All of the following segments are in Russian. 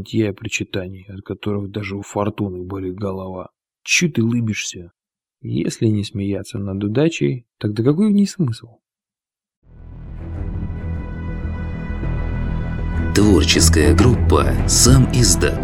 нытья и причитаний, от которых даже у фортуны болит голова. Че ты лыбишься? Если не смеяться над удачей, тогда какой в ней смысл? Творческая группа «Сам издат».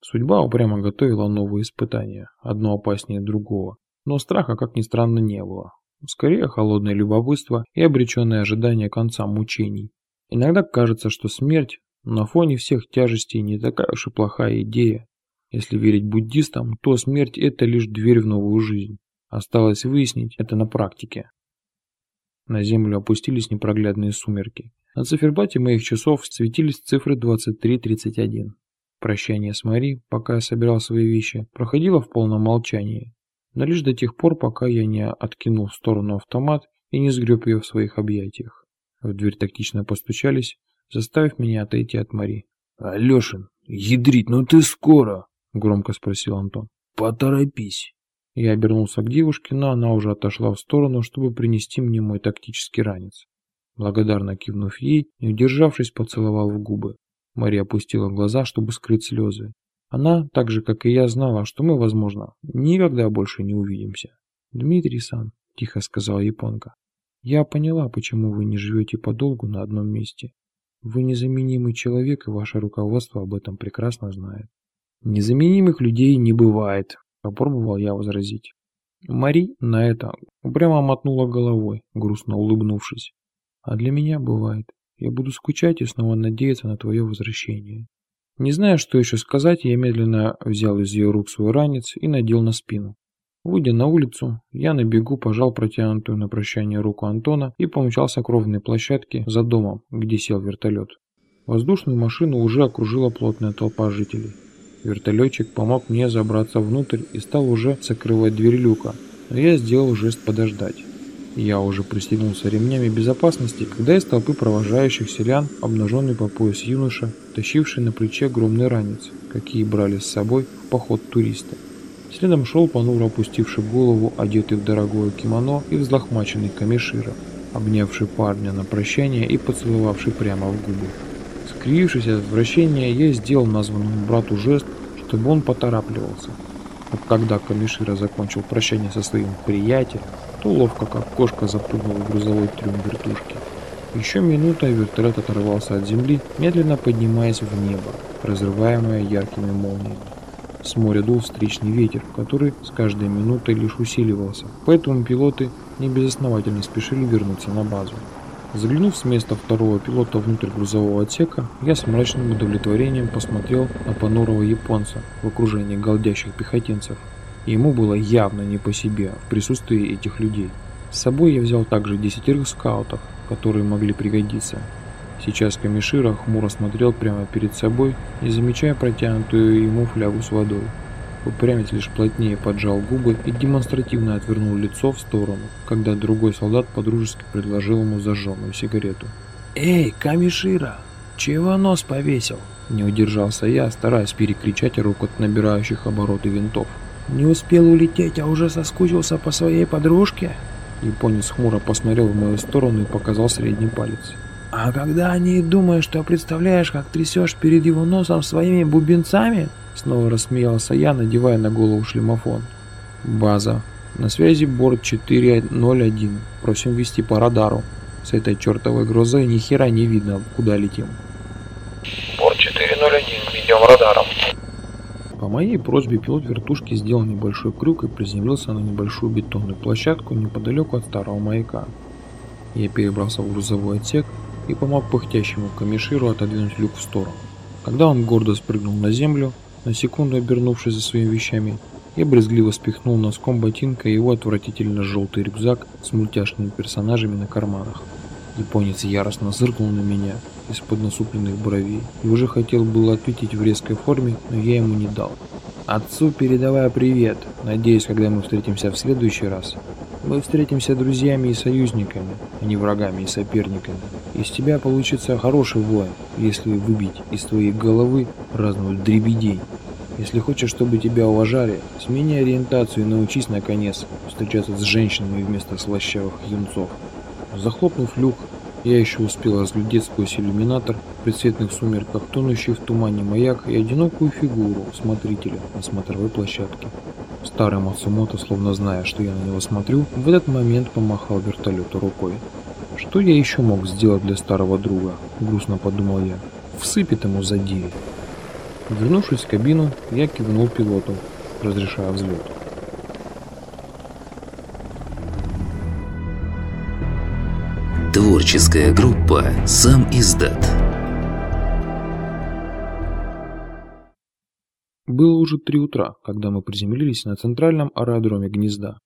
Судьба упрямо готовила новые испытания, одно опаснее другого. Но страха, как ни странно, не было. Скорее, холодное любопытство и обреченное ожидание конца мучений. Иногда кажется, что смерть на фоне всех тяжестей не такая уж и плохая идея. Если верить буддистам, то смерть – это лишь дверь в новую жизнь. Осталось выяснить это на практике. На землю опустились непроглядные сумерки. На циферблате моих часов светились цифры 23.31. Прощание с Мари, пока я собирал свои вещи, проходило в полном молчании но лишь до тех пор, пока я не откинул в сторону автомат и не сгреб ее в своих объятиях. В дверь тактично постучались, заставив меня отойти от Мари. «Алешин, ядрить, ну ты скоро!» — громко спросил Антон. «Поторопись!» Я обернулся к девушке, но она уже отошла в сторону, чтобы принести мне мой тактический ранец. Благодарно кивнув ей, не удержавшись, поцеловал в губы. Мария опустила глаза, чтобы скрыть слезы. Она, так же как и я, знала, что мы, возможно, никогда больше не увидимся. «Дмитрий-сан», — тихо сказала японка, — «я поняла, почему вы не живете подолгу на одном месте. Вы незаменимый человек, и ваше руководство об этом прекрасно знает». «Незаменимых людей не бывает», — попробовал я возразить. Мари на это прямо мотнула головой, грустно улыбнувшись. «А для меня бывает. Я буду скучать и снова надеяться на твое возвращение». Не зная, что еще сказать, я медленно взял из ее рук свой ранец и надел на спину. Выйдя на улицу, я на бегу пожал протянутую на прощание руку Антона и помчался к ровной площадке за домом, где сел вертолет. Воздушную машину уже окружила плотная толпа жителей. Вертолетчик помог мне забраться внутрь и стал уже закрывать дверь люка, но я сделал жест подождать. Я уже пристегнулся ремнями безопасности, когда из толпы провожающих селян, обнаженный по пояс юноша, тащивший на плече огромный ранец, какие брали с собой в поход туристы. Следом шел понуро опустивший голову, одетый в дорогое кимоно и взлохмаченный камешира, обнявший парня на прощание и поцеловавший прямо в губы. Скривившись от отвращения, я сделал названному брату жест, чтобы он поторапливался. Но когда Камишира закончил прощание со своим приятелем, то ловко, как кошка, запрыгнул в грузовой трюм вертушки. Еще минута, и вертолет оторвался от земли, медленно поднимаясь в небо, разрываемое яркими молниями. С моря дул встречный ветер, который с каждой минутой лишь усиливался, поэтому пилоты не безосновательно спешили вернуться на базу. Заглянув с места второго пилота внутрь грузового отсека, я с мрачным удовлетворением посмотрел на понурого японца в окружении голдящих пехотинцев. Ему было явно не по себе в присутствии этих людей. С собой я взял также десятерых скаутов, которые могли пригодиться. Сейчас Камишира хмуро смотрел прямо перед собой, не замечая протянутую ему флягу с водой. Упрямец лишь плотнее поджал губы и демонстративно отвернул лицо в сторону, когда другой солдат подружески предложил ему зажженную сигарету. «Эй, Камишира, чего нос повесил?» Не удержался я, стараясь перекричать рокот набирающих обороты винтов. Не успел улететь, а уже соскучился по своей подружке? Японец хмуро посмотрел в мою сторону и показал средний палец. А когда они думают, что представляешь, как трясешь перед его носом своими бубенцами? Снова рассмеялся я, надевая на голову шлемофон. База. На связи борт 401. Просим вести по радару. С этой чертовой грозой ни хера не видно, куда летим. Борт 401. Ведем радаром. По моей просьбе пилот вертушки сделал небольшой крюк и приземлился на небольшую бетонную площадку неподалеку от старого маяка. Я перебрался в грузовой отсек и помог пыхтящему камеширу отодвинуть люк в сторону. Когда он гордо спрыгнул на землю, на секунду обернувшись за своими вещами, я брезгливо спихнул носком ботинка его отвратительно желтый рюкзак с мультяшными персонажами на карманах. Японец яростно зыркнул на меня из-под насупленных бровей и уже хотел было ответить в резкой форме, но я ему не дал. «Отцу передавая привет. Надеюсь, когда мы встретимся в следующий раз, мы встретимся друзьями и союзниками, а не врагами и соперниками. Из тебя получится хороший воин, если выбить из твоей головы разную дребедей. Если хочешь, чтобы тебя уважали, смени ориентацию и научись, наконец, встречаться с женщинами вместо слащавых юнцов». Захлопнув люк, Я еще успел разглядеть сквозь иллюминатор в предсветных сумерках тонущий в тумане маяк и одинокую фигуру смотрителя на смотровой площадке. Старый Мацумото, словно зная, что я на него смотрю, в этот момент помахал вертолету рукой. Что я еще мог сделать для старого друга? Грустно подумал я. Всыпет ему за девять. Вернувшись в кабину, я кивнул пилоту, разрешая взлет. Творческая группа «Сам издат». Было уже три утра, когда мы приземлились на центральном аэродроме гнезда.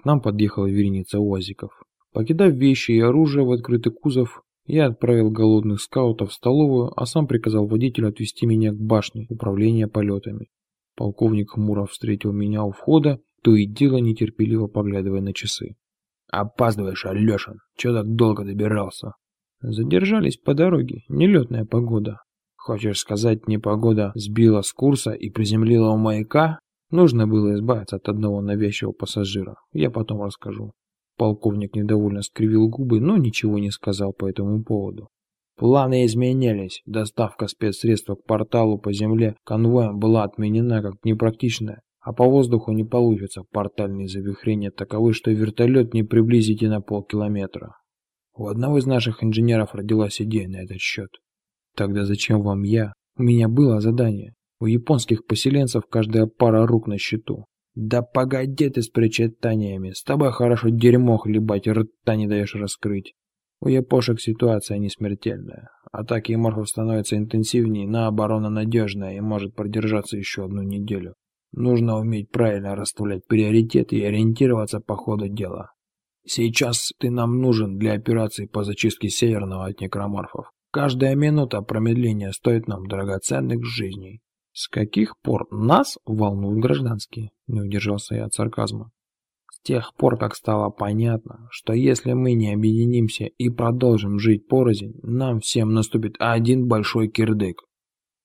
К нам подъехала вереница уазиков. Покидав вещи и оружие в открытый кузов, я отправил голодных скаутов в столовую, а сам приказал водителю отвезти меня к башне управления полетами. Полковник хмуро встретил меня у входа, то и дело нетерпеливо поглядывая на часы. «Опаздываешь, Алешин. Чего так долго добирался?» «Задержались по дороге. Нелетная погода». «Хочешь сказать, непогода сбила с курса и приземлила у маяка?» Нужно было избавиться от одного навязчивого пассажира. Я потом расскажу. Полковник недовольно скривил губы, но ничего не сказал по этому поводу. Планы изменились. Доставка спецсредств к порталу по земле конвоем была отменена как непрактичная, а по воздуху не получится. Портальные завихрения таковы, что вертолет не приблизите на полкилометра. У одного из наших инженеров родилась идея на этот счет. Тогда зачем вам я? У меня было задание. У японских поселенцев каждая пара рук на счету. Да погоди ты с причитаниями. С тобой хорошо дерьмо хлебать, рта не даешь раскрыть. У япошек ситуация не смертельная. Атаки морфов становятся интенсивнее, но оборона надежная и может продержаться еще одну неделю. Нужно уметь правильно расставлять приоритеты и ориентироваться по ходу дела. Сейчас ты нам нужен для операции по зачистке Северного от некроморфов. Каждая минута промедления стоит нам драгоценных жизней. С каких пор нас волнуют гражданские? Не удержался я от сарказма. С тех пор, как стало понятно, что если мы не объединимся и продолжим жить порознь, нам всем наступит один большой кирдык.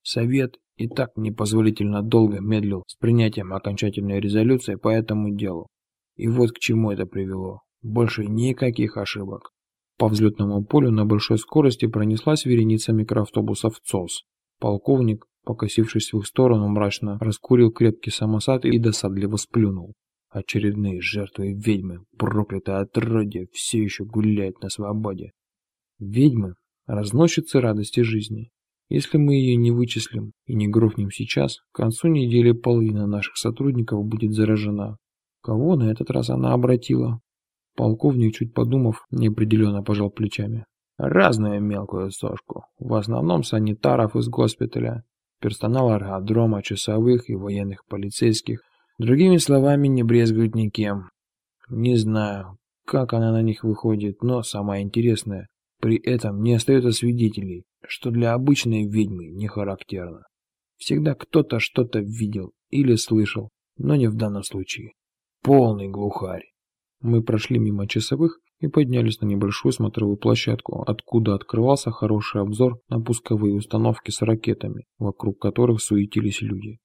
Совет и так непозволительно долго медлил с принятием окончательной резолюции по этому делу. И вот к чему это привело. Больше никаких ошибок. По взлетному полю на большой скорости пронеслась вереница микроавтобусов ЦОС. Полковник, покосившись в их сторону, мрачно раскурил крепкий самосад и досадливо сплюнул. Очередные жертвы ведьмы, проклятое отродье, все еще гуляет на свободе. Ведьмы – разносчицы радости жизни. Если мы ее не вычислим и не грохнем сейчас, к концу недели половина наших сотрудников будет заражена. Кого на этот раз она обратила? Полковник, чуть подумав, неопределенно пожал плечами. Разную мелкую сошку. В основном санитаров из госпиталя, персонал аэродрома, часовых и военных полицейских. Другими словами, не брезгуют никем. Не знаю, как она на них выходит, но самое интересное, при этом не остается свидетелей, что для обычной ведьмы не характерно. Всегда кто-то что-то видел или слышал, но не в данном случае. Полный глухарь. Мы прошли мимо часовых и поднялись на небольшую смотровую площадку, откуда открывался хороший обзор на пусковые установки с ракетами, вокруг которых суетились люди.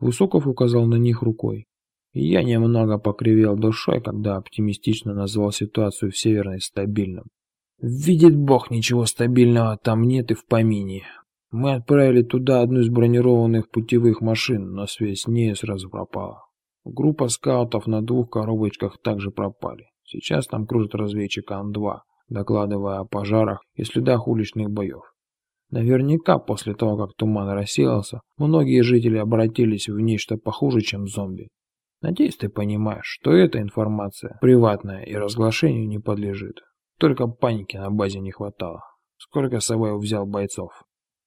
Высоков указал на них рукой. Я немного покривил душой, когда оптимистично назвал ситуацию в Северной стабильным. Видит Бог, ничего стабильного там нет и в помине. Мы отправили туда одну из бронированных путевых машин, но связь с ней сразу пропала. Группа скаутов на двух коробочках также пропали. Сейчас там кружит разведчик Ан-2, докладывая о пожарах и следах уличных боев. Наверняка после того, как туман рассеялся, многие жители обратились в нечто похуже, чем зомби. Надеюсь, ты понимаешь, что эта информация приватная и разглашению не подлежит. Только паники на базе не хватало. Сколько Саваев взял бойцов?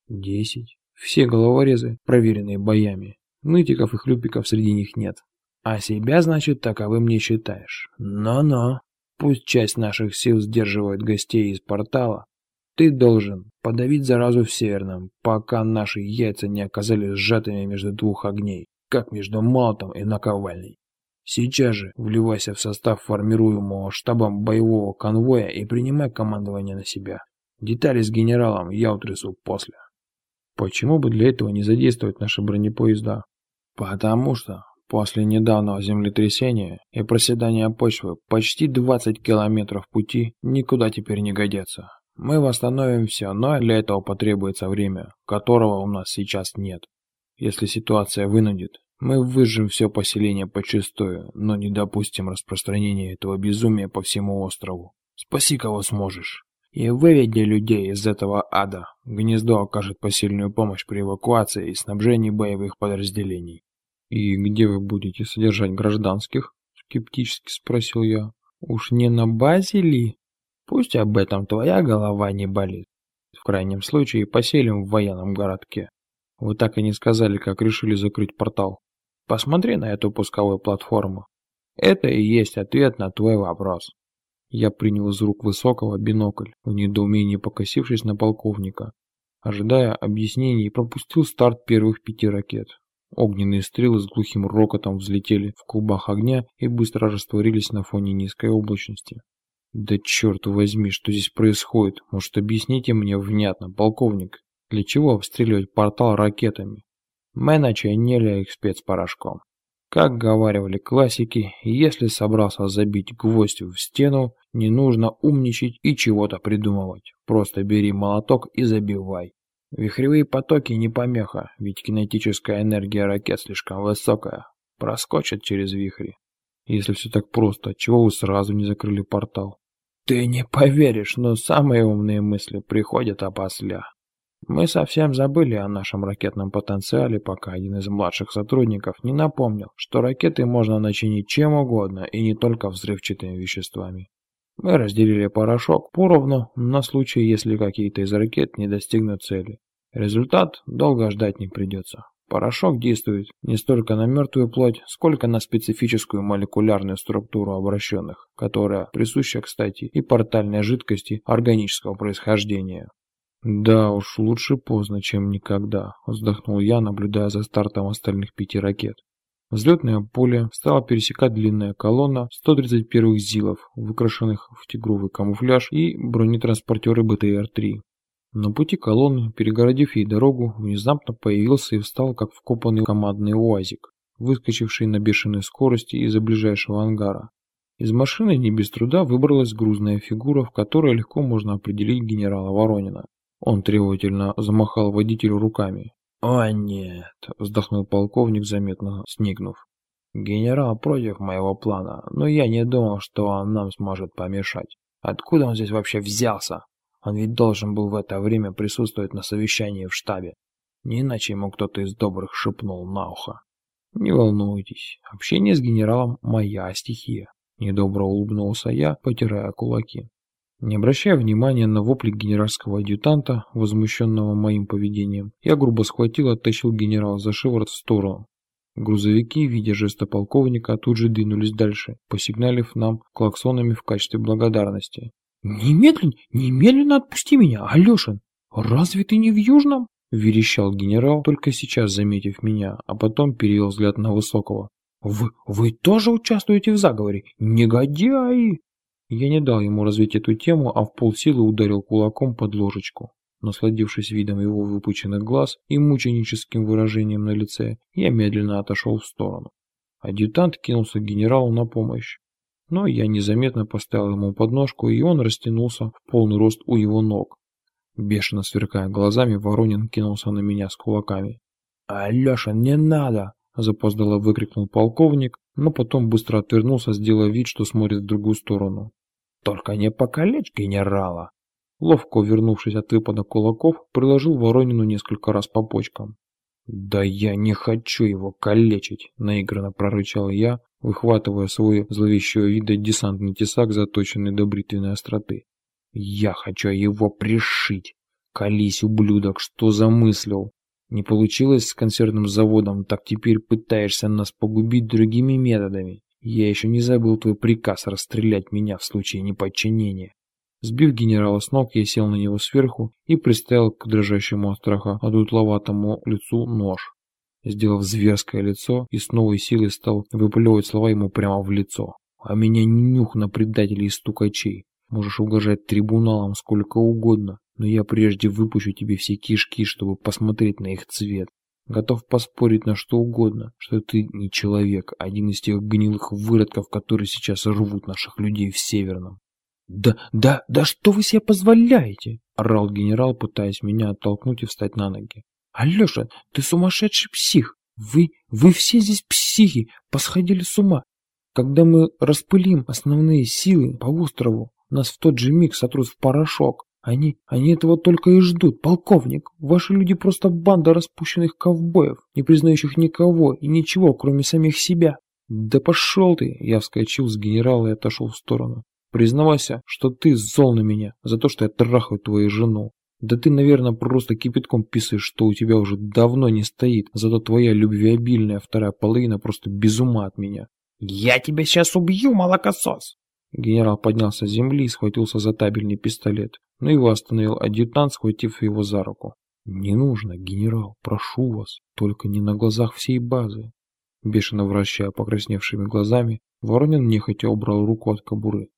Десять. Все головорезы, проверенные боями. Нытиков и хлюпиков среди них нет. А себя, значит, таковым не считаешь. Но-но. Пусть часть наших сил сдерживает гостей из портала. Ты должен подавить заразу в Северном, пока наши яйца не оказались сжатыми между двух огней, как между молотом и наковальней. Сейчас же вливайся в состав формируемого штабом боевого конвоя и принимай командование на себя. Детали с генералом я утрясу после. Почему бы для этого не задействовать наши бронепоезда? Потому что После недавнего землетрясения и проседания почвы почти 20 километров пути никуда теперь не годятся. Мы восстановим все, но для этого потребуется время, которого у нас сейчас нет. Если ситуация вынудит, мы выжжем все поселение почистую, но не допустим распространения этого безумия по всему острову. Спаси кого сможешь. И выведи людей из этого ада. Гнездо окажет посильную помощь при эвакуации и снабжении боевых подразделений. «И где вы будете содержать гражданских?» – скептически спросил я. «Уж не на базе ли? Пусть об этом твоя голова не болит. В крайнем случае поселим в военном городке. Вы так и не сказали, как решили закрыть портал. Посмотри на эту пусковую платформу. Это и есть ответ на твой вопрос». Я принял из рук высокого бинокль, в недоумении покосившись на полковника. Ожидая объяснений, пропустил старт первых пяти ракет. Огненные стрелы с глухим рокотом взлетели в клубах огня и быстро растворились на фоне низкой облачности. Да черт возьми, что здесь происходит? Может, объясните мне внятно, полковник, для чего обстреливать портал ракетами? Мы начинили их спецпорошком. Как говаривали классики, если собрался забить гвоздь в стену, не нужно умничать и чего-то придумывать. Просто бери молоток и забивай. Вихревые потоки не помеха, ведь кинетическая энергия ракет слишком высокая. Проскочат через вихри. Если все так просто, чего вы сразу не закрыли портал? Ты не поверишь, но самые умные мысли приходят опосля. Мы совсем забыли о нашем ракетном потенциале, пока один из младших сотрудников не напомнил, что ракеты можно начинить чем угодно и не только взрывчатыми веществами. Мы разделили порошок поровну на случай, если какие-то из ракет не достигнут цели. Результат долго ждать не придется. Порошок действует не столько на мертвую плоть, сколько на специфическую молекулярную структуру обращенных, которая присуща, кстати, и портальной жидкости органического происхождения. «Да уж, лучше поздно, чем никогда», – вздохнул я, наблюдая за стартом остальных пяти ракет. Взлетное поле стала пересекать длинная колонна 131-х ЗИЛов, выкрашенных в тигровый камуфляж и бронетранспортеры БТР-3. На пути колонны, перегородив ей дорогу, внезапно появился и встал, как вкопанный командный УАЗик, выскочивший на бешеной скорости из-за ближайшего ангара. Из машины не без труда выбралась грузная фигура, в которой легко можно определить генерала Воронина. Он требовательно замахал водителю руками. «О нет!» – вздохнул полковник, заметно снигнув. «Генерал против моего плана, но я не думал, что он нам сможет помешать. Откуда он здесь вообще взялся?» Он ведь должен был в это время присутствовать на совещании в штабе. Не иначе ему кто-то из добрых шепнул на ухо. «Не волнуйтесь, общение с генералом – моя стихия», – недобро улыбнулся я, потирая кулаки. Не обращая внимания на вопли генеральского адъютанта, возмущенного моим поведением, я грубо схватил и оттащил генерала за шиворот в сторону. Грузовики, видя жеста полковника, тут же двинулись дальше, посигналив нам клаксонами в качестве благодарности. «Немедленно, немедленно отпусти меня, Алешин! Разве ты не в Южном?» Верещал генерал, только сейчас заметив меня, а потом перевел взгляд на Высокого. «Вы, вы тоже участвуете в заговоре? Негодяи!» Я не дал ему развить эту тему, а в полсилы ударил кулаком под ложечку. Насладившись видом его выпученных глаз и мученическим выражением на лице, я медленно отошел в сторону. Адъютант кинулся к генералу на помощь но я незаметно поставил ему подножку, и он растянулся в полный рост у его ног. Бешено сверкая глазами, Воронин кинулся на меня с кулаками. «Алеша, не надо!» – запоздало выкрикнул полковник, но потом быстро отвернулся, сделав вид, что смотрит в другую сторону. «Только не покалечь генерала!» Ловко вернувшись от выпада кулаков, приложил Воронину несколько раз по почкам. «Да я не хочу его калечить!» – наигранно прорычал я, выхватывая свой зловещего вида десантный тесак, заточенный до бритвенной остроты. «Я хочу его пришить! Колись, ублюдок, что замыслил? Не получилось с консервным заводом, так теперь пытаешься нас погубить другими методами. Я еще не забыл твой приказ расстрелять меня в случае неподчинения». Сбив генерала с ног, я сел на него сверху и приставил к дрожащему от страха одутловатому лицу нож сделав зверское лицо и с новой силой стал выплевывать слова ему прямо в лицо. «А меня нюх на предателей и стукачей. Можешь угрожать трибуналам сколько угодно, но я прежде выпущу тебе все кишки, чтобы посмотреть на их цвет. Готов поспорить на что угодно, что ты не человек, один из тех гнилых выродков, которые сейчас рвут наших людей в Северном. «Да, да, да что вы себе позволяете?» – орал генерал, пытаясь меня оттолкнуть и встать на ноги. «Алеша, ты сумасшедший псих! Вы, вы все здесь психи, посходили с ума! Когда мы распылим основные силы по острову, нас в тот же миг сотрут в порошок. Они, они этого только и ждут, полковник. Ваши люди просто банда распущенных ковбоев, не признающих никого и ничего, кроме самих себя. Да пошел ты! Я вскочил с генерала и отошел в сторону. Признавайся, что ты зол на меня за то, что я трахаю твою жену. Да ты, наверное, просто кипятком писаешь, что у тебя уже давно не стоит, зато твоя любвеобильная вторая половина просто без ума от меня. «Я тебя сейчас убью, молокосос!» Генерал поднялся с земли и схватился за табельный пистолет, но его остановил адъютант, схватив его за руку. «Не нужно, генерал, прошу вас, только не на глазах всей базы». Бешено вращая покрасневшими глазами, Воронин нехотя убрал руку от кобуры.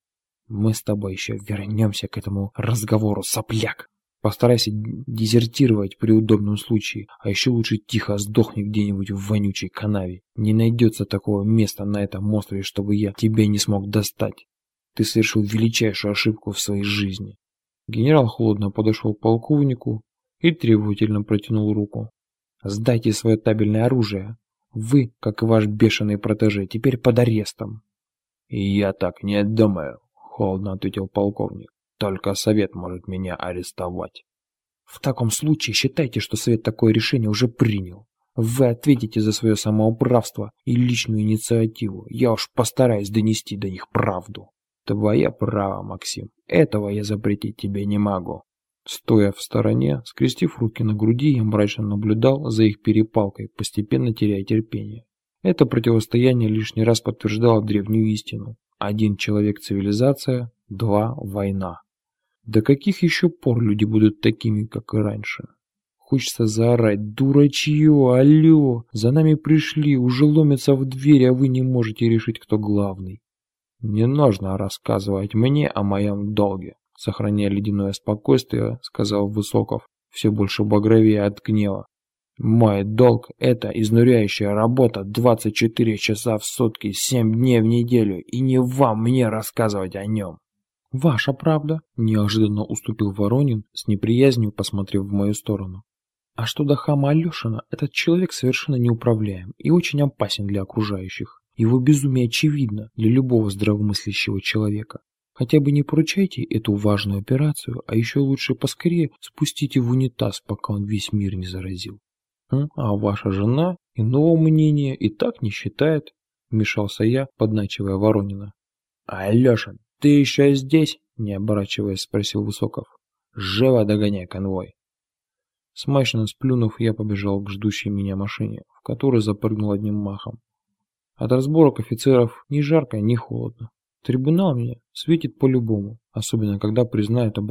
Мы с тобой еще вернемся к этому разговору, сопляк. Постарайся дезертировать при удобном случае, а еще лучше тихо сдохни где-нибудь в вонючей канаве. Не найдется такого места на этом острове, чтобы я тебя не смог достать. Ты совершил величайшую ошибку в своей жизни. Генерал холодно подошел к полковнику и требовательно протянул руку. Сдайте свое табельное оружие. Вы, как и ваш бешеный протеже, теперь под арестом. Я так не думаю холодно ответил полковник. Только совет может меня арестовать. В таком случае считайте, что совет такое решение уже принял. Вы ответите за свое самоуправство и личную инициативу. Я уж постараюсь донести до них правду. Твоя право, Максим. Этого я запретить тебе не могу. Стоя в стороне, скрестив руки на груди, я мрачно наблюдал за их перепалкой, постепенно теряя терпение. Это противостояние лишний раз подтверждало древнюю истину. Один человек цивилизация, два война. До каких еще пор люди будут такими, как и раньше? Хочется заорать «Дурачье! Алло! За нами пришли, уже ломятся в дверь, а вы не можете решить, кто главный!» «Не нужно рассказывать мне о моем долге», — сохраняя ледяное спокойствие, сказал Высоков, все больше багровее от гнева. Мой долг – это изнуряющая работа 24 часа в сутки, 7 дней в неделю, и не вам мне рассказывать о нем. Ваша правда, неожиданно уступил Воронин, с неприязнью посмотрев в мою сторону. А что до хама Алешина, этот человек совершенно неуправляем и очень опасен для окружающих. Его безумие очевидно для любого здравомыслящего человека. Хотя бы не поручайте эту важную операцию, а еще лучше поскорее спустите в унитаз, пока он весь мир не заразил. «А ваша жена иного мнения и так не считает», — вмешался я, подначивая Воронина. «Алеша, ты еще здесь?» — не оборачиваясь, спросил Высоков. «Живо догоняй конвой». Смачно сплюнув, я побежал к ждущей меня машине, в которой запрыгнул одним махом. От разборок офицеров ни жарко, ни холодно. Трибунал мне светит по-любому, особенно когда признают обращение